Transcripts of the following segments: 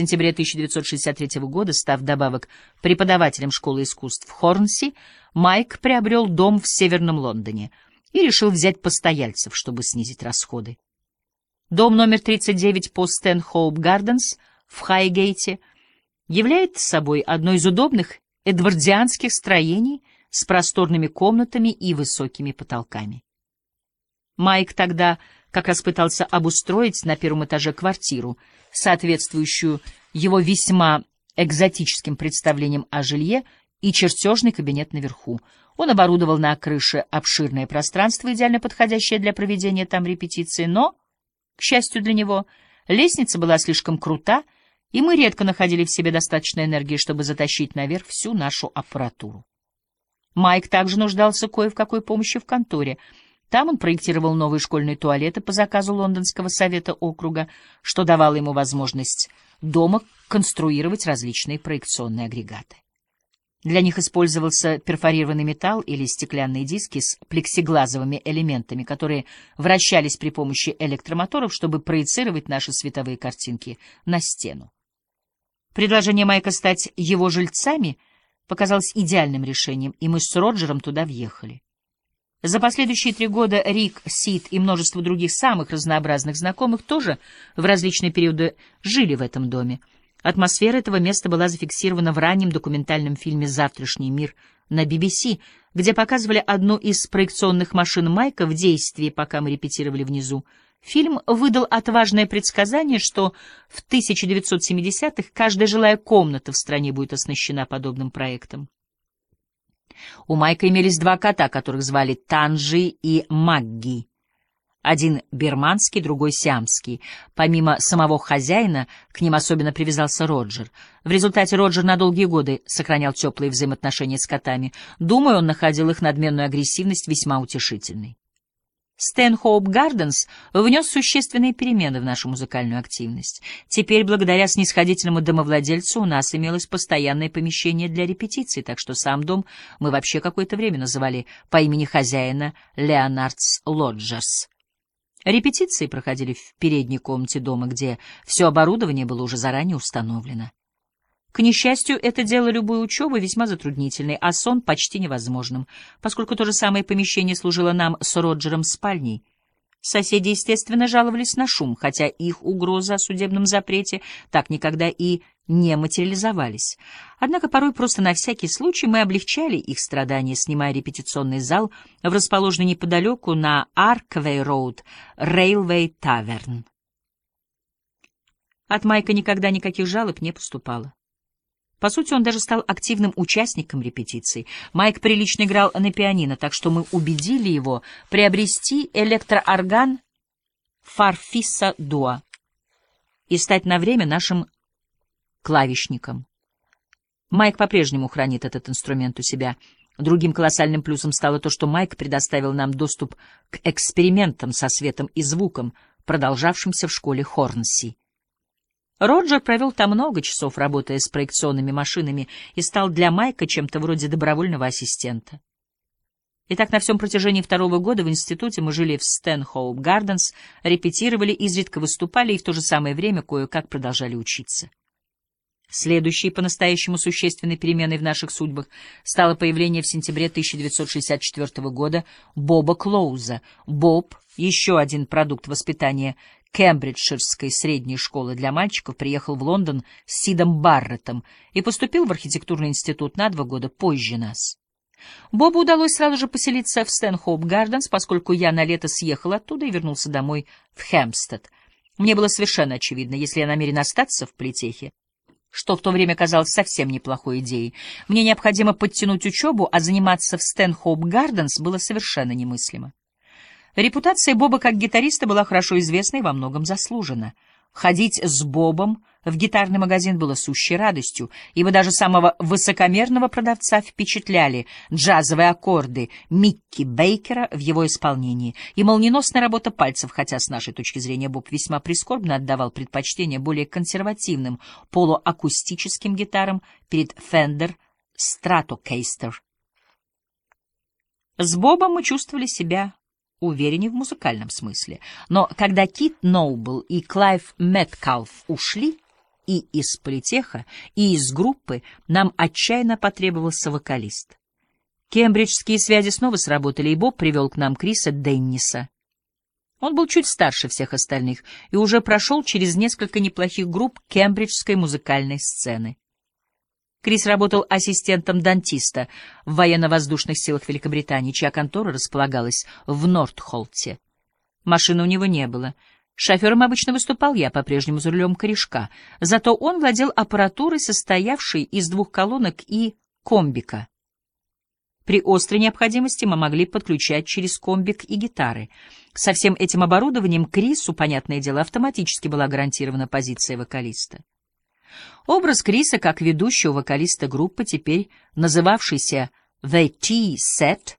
сентябре 1963 года, став добавок преподавателем школы искусств в Хорнси, Майк приобрел дом в Северном Лондоне и решил взять постояльцев, чтобы снизить расходы. Дом номер 39 по Стэнхоуп Гарденс в Хайгейте является собой одно из удобных эдвардианских строений с просторными комнатами и высокими потолками. Майк тогда как раз пытался обустроить на первом этаже квартиру, соответствующую его весьма экзотическим представлениям о жилье и чертежный кабинет наверху. Он оборудовал на крыше обширное пространство, идеально подходящее для проведения там репетиции, но, к счастью для него, лестница была слишком крута, и мы редко находили в себе достаточно энергии, чтобы затащить наверх всю нашу аппаратуру. Майк также нуждался кое в какой помощи в конторе — там он проектировал новые школьные туалеты по заказу Лондонского совета округа, что давало ему возможность дома конструировать различные проекционные агрегаты. Для них использовался перфорированный металл или стеклянные диски с плексиглазовыми элементами, которые вращались при помощи электромоторов, чтобы проецировать наши световые картинки на стену. Предложение Майка стать его жильцами показалось идеальным решением, и мы с Роджером туда въехали. За последующие три года Рик, Сид и множество других самых разнообразных знакомых тоже в различные периоды жили в этом доме. Атмосфера этого места была зафиксирована в раннем документальном фильме «Завтрашний мир» на BBC, где показывали одну из проекционных машин Майка в действии, пока мы репетировали внизу. Фильм выдал отважное предсказание, что в 1970-х каждая жилая комната в стране будет оснащена подобным проектом. У Майка имелись два кота, которых звали Танжи и Магги. Один бирманский, другой сиамский. Помимо самого хозяина, к ним особенно привязался Роджер. В результате Роджер на долгие годы сохранял теплые взаимоотношения с котами. Думаю, он находил их надменную агрессивность весьма утешительной. Стэнхоуп Гарденс внес существенные перемены в нашу музыкальную активность. Теперь, благодаря снисходительному домовладельцу, у нас имелось постоянное помещение для репетиций, так что сам дом мы вообще какое-то время называли по имени хозяина Леонардс Лоджерс. Репетиции проходили в передней комнате дома, где все оборудование было уже заранее установлено. К несчастью, это дело любой учебы весьма затруднительной, а сон почти невозможным, поскольку то же самое помещение служило нам с Роджером спальней. Соседи, естественно, жаловались на шум, хотя их угрозы о судебном запрете так никогда и не материализовались. Однако порой просто на всякий случай мы облегчали их страдания, снимая репетиционный зал в расположенный неподалеку на Арквей-роуд Рейлвей Таверн. От Майка никогда никаких жалоб не поступало. По сути, он даже стал активным участником репетиций. Майк прилично играл на пианино, так что мы убедили его приобрести электроорган Фарфиса Дуа и стать на время нашим клавишником. Майк по-прежнему хранит этот инструмент у себя. Другим колоссальным плюсом стало то, что Майк предоставил нам доступ к экспериментам со светом и звуком, продолжавшимся в школе Хорнси. Роджер провел там много часов, работая с проекционными машинами, и стал для Майка чем-то вроде добровольного ассистента. Итак, на всем протяжении второго года в институте мы жили в Стэнхоуп Гарденс, репетировали, изредка выступали и в то же самое время кое-как продолжали учиться. Следующей по-настоящему существенной переменой в наших судьбах стало появление в сентябре 1964 года Боба Клоуза. Боб, еще один продукт воспитания Кембриджширской средней школы для мальчиков, приехал в Лондон с Сидом Барреттом и поступил в архитектурный институт на два года позже нас. Бобу удалось сразу же поселиться в Стэнхоуп Гарденс, поскольку я на лето съехал оттуда и вернулся домой в Хэмпстед. Мне было совершенно очевидно, если я намерен остаться в Плетехе, что в то время казалось совсем неплохой идеей. Мне необходимо подтянуть учебу, а заниматься в Стэнхоуп Гарденс было совершенно немыслимо. Репутация Боба как гитариста была хорошо известна и во многом заслужена. Ходить с Бобом в гитарный магазин было сущей радостью, ибо даже самого высокомерного продавца впечатляли джазовые аккорды Микки Бейкера в его исполнении и молниеносная работа пальцев, хотя с нашей точки зрения Боб весьма прискорбно отдавал предпочтение более консервативным полуакустическим гитарам перед Fender Stratocaster. С Бобом мы чувствовали себя увереннее в музыкальном смысле. Но когда Кит Ноубл и Клайв Мэткалф ушли, и из политеха, и из группы нам отчаянно потребовался вокалист. Кембриджские связи снова сработали, и Боб привел к нам Криса Денниса. Он был чуть старше всех остальных и уже прошел через несколько неплохих групп кембриджской музыкальной сцены. Крис работал ассистентом дантиста в военно-воздушных силах Великобритании, чья контора располагалась в Нортхолте. Машины у него не было. Шофером обычно выступал я, по-прежнему за рулем корешка. Зато он владел аппаратурой, состоявшей из двух колонок и комбика. При острой необходимости мы могли подключать через комбик и гитары. Со всем этим оборудованием Крису, понятное дело, автоматически была гарантирована позиция вокалиста. Образ Криса как ведущего вокалиста группы, теперь называвшийся «The T-Set»,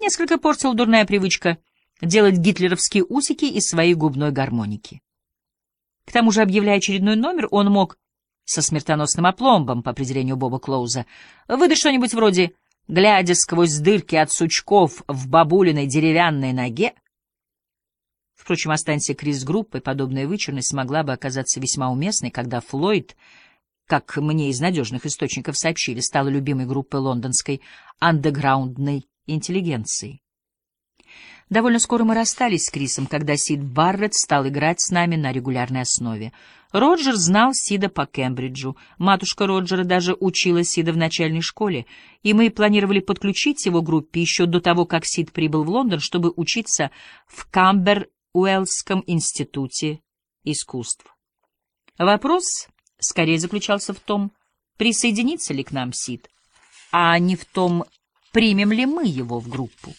несколько портил дурная привычка делать гитлеровские усики из своей губной гармоники. К тому же, объявляя очередной номер, он мог со смертоносным опломбом, по определению Боба Клоуза, выдать что-нибудь вроде «глядя сквозь дырки от сучков в бабулиной деревянной ноге», Впрочем, останься Крис группой, подобная вычурность могла бы оказаться весьма уместной, когда Флойд, как мне из надежных источников сообщили, стала любимой группой лондонской андеграундной интеллигенции. Довольно скоро мы расстались с Крисом, когда Сид Барретт стал играть с нами на регулярной основе. Роджер знал Сида по Кембриджу. Матушка Роджера даже учила Сида в начальной школе, и мы планировали подключить его группе еще до того, как Сид прибыл в Лондон, чтобы учиться в Камбер Уэллском институте искусств. Вопрос скорее заключался в том, присоединится ли к нам Сид, а не в том, примем ли мы его в группу.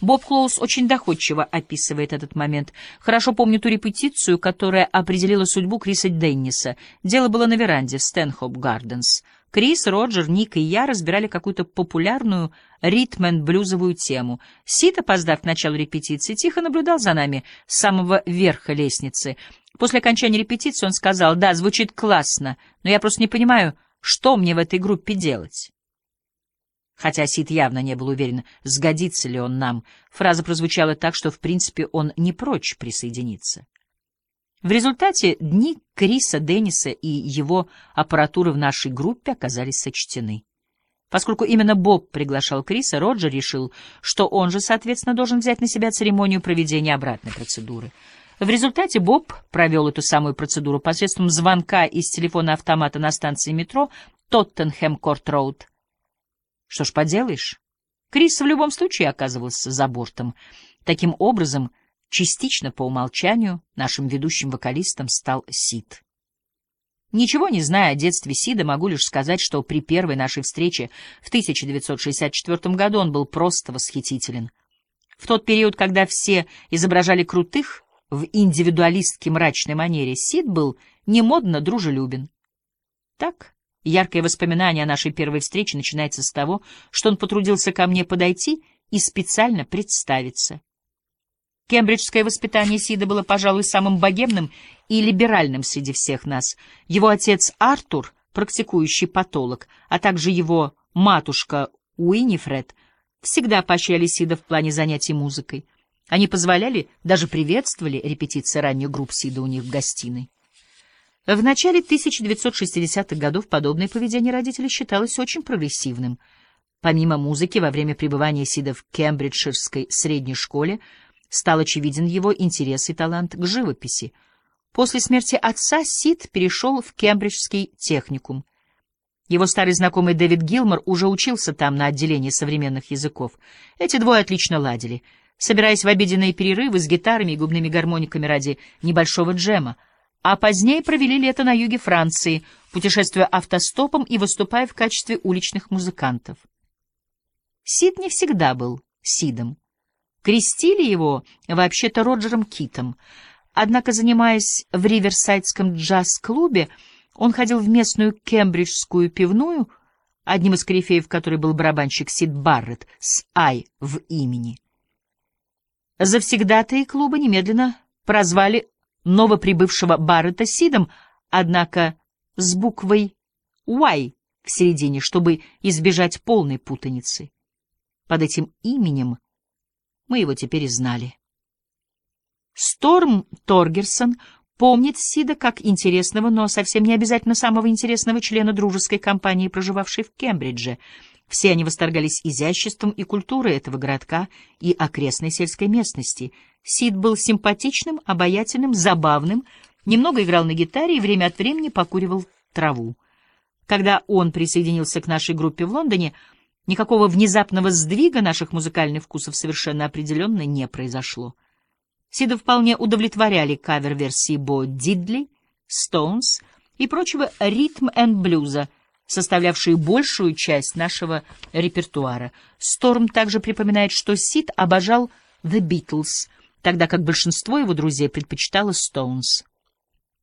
Боб Клоус очень доходчиво описывает этот момент. Хорошо помню ту репетицию, которая определила судьбу Криса Денниса. Дело было на веранде в Стэнхоп Гарденс. Крис, Роджер, Ник и я разбирали какую-то популярную ритм-блюзовую тему. Сит, опоздав к началу репетиции, тихо наблюдал за нами с самого верха лестницы. После окончания репетиции он сказал, «Да, звучит классно, но я просто не понимаю, что мне в этой группе делать». Хотя Сид явно не был уверен, сгодится ли он нам, фраза прозвучала так, что, в принципе, он не прочь присоединиться. В результате дни Криса Денниса и его аппаратуры в нашей группе оказались сочтены. Поскольку именно Боб приглашал Криса, Роджер решил, что он же, соответственно, должен взять на себя церемонию проведения обратной процедуры. В результате Боб провел эту самую процедуру посредством звонка из телефона автомата на станции метро Тоттенхэм-Корт-Роуд. Что ж поделаешь, Крис в любом случае оказывался за бортом. Таким образом, частично по умолчанию нашим ведущим вокалистом стал Сид. Ничего не зная о детстве Сида, могу лишь сказать, что при первой нашей встрече в 1964 году он был просто восхитителен. В тот период, когда все изображали крутых в индивидуалистке мрачной манере, Сид был немодно дружелюбен. Так, Яркое воспоминание о нашей первой встрече начинается с того, что он потрудился ко мне подойти и специально представиться. Кембриджское воспитание Сида было, пожалуй, самым богемным и либеральным среди всех нас. Его отец Артур, практикующий патолог, а также его матушка Уинифред всегда поощряли Сида в плане занятий музыкой. Они позволяли, даже приветствовали репетиции ранних групп Сида у них в гостиной. В начале 1960-х годов подобное поведение родителей считалось очень прогрессивным. Помимо музыки, во время пребывания Сида в Кембриджширской средней школе стал очевиден его интерес и талант к живописи. После смерти отца Сид перешел в Кембриджский техникум. Его старый знакомый Дэвид Гилмор уже учился там на отделении современных языков. Эти двое отлично ладили, собираясь в обеденные перерывы с гитарами и губными гармониками ради небольшого джема — а позднее провели лето на юге Франции, путешествуя автостопом и выступая в качестве уличных музыкантов. Сид не всегда был Сидом. Крестили его вообще-то Роджером Китом, однако, занимаясь в Риверсайдском джаз-клубе, он ходил в местную кембриджскую пивную, одним из корифеев которой был барабанщик Сид Барретт с «Ай» в имени. Завсегдатые клуба немедленно прозвали новоприбывшего Баррета Сидом, однако с буквой «Y» в середине, чтобы избежать полной путаницы. Под этим именем мы его теперь и знали. Сторм Торгерсон помнит Сида как интересного, но совсем не обязательно самого интересного члена дружеской компании, проживавшей в Кембридже. Все они восторгались изяществом и культурой этого городка и окрестной сельской местности. Сид был симпатичным, обаятельным, забавным, немного играл на гитаре и время от времени покуривал траву. Когда он присоединился к нашей группе в Лондоне, никакого внезапного сдвига наших музыкальных вкусов совершенно определенно не произошло. Сида вполне удовлетворяли кавер-версии Бо Дидли, Стоунс и прочего ритм-энд-блюза, составлявшие большую часть нашего репертуара. Сторм также припоминает, что Сид обожал The Beatles, тогда как большинство его друзей предпочитало Стоунс.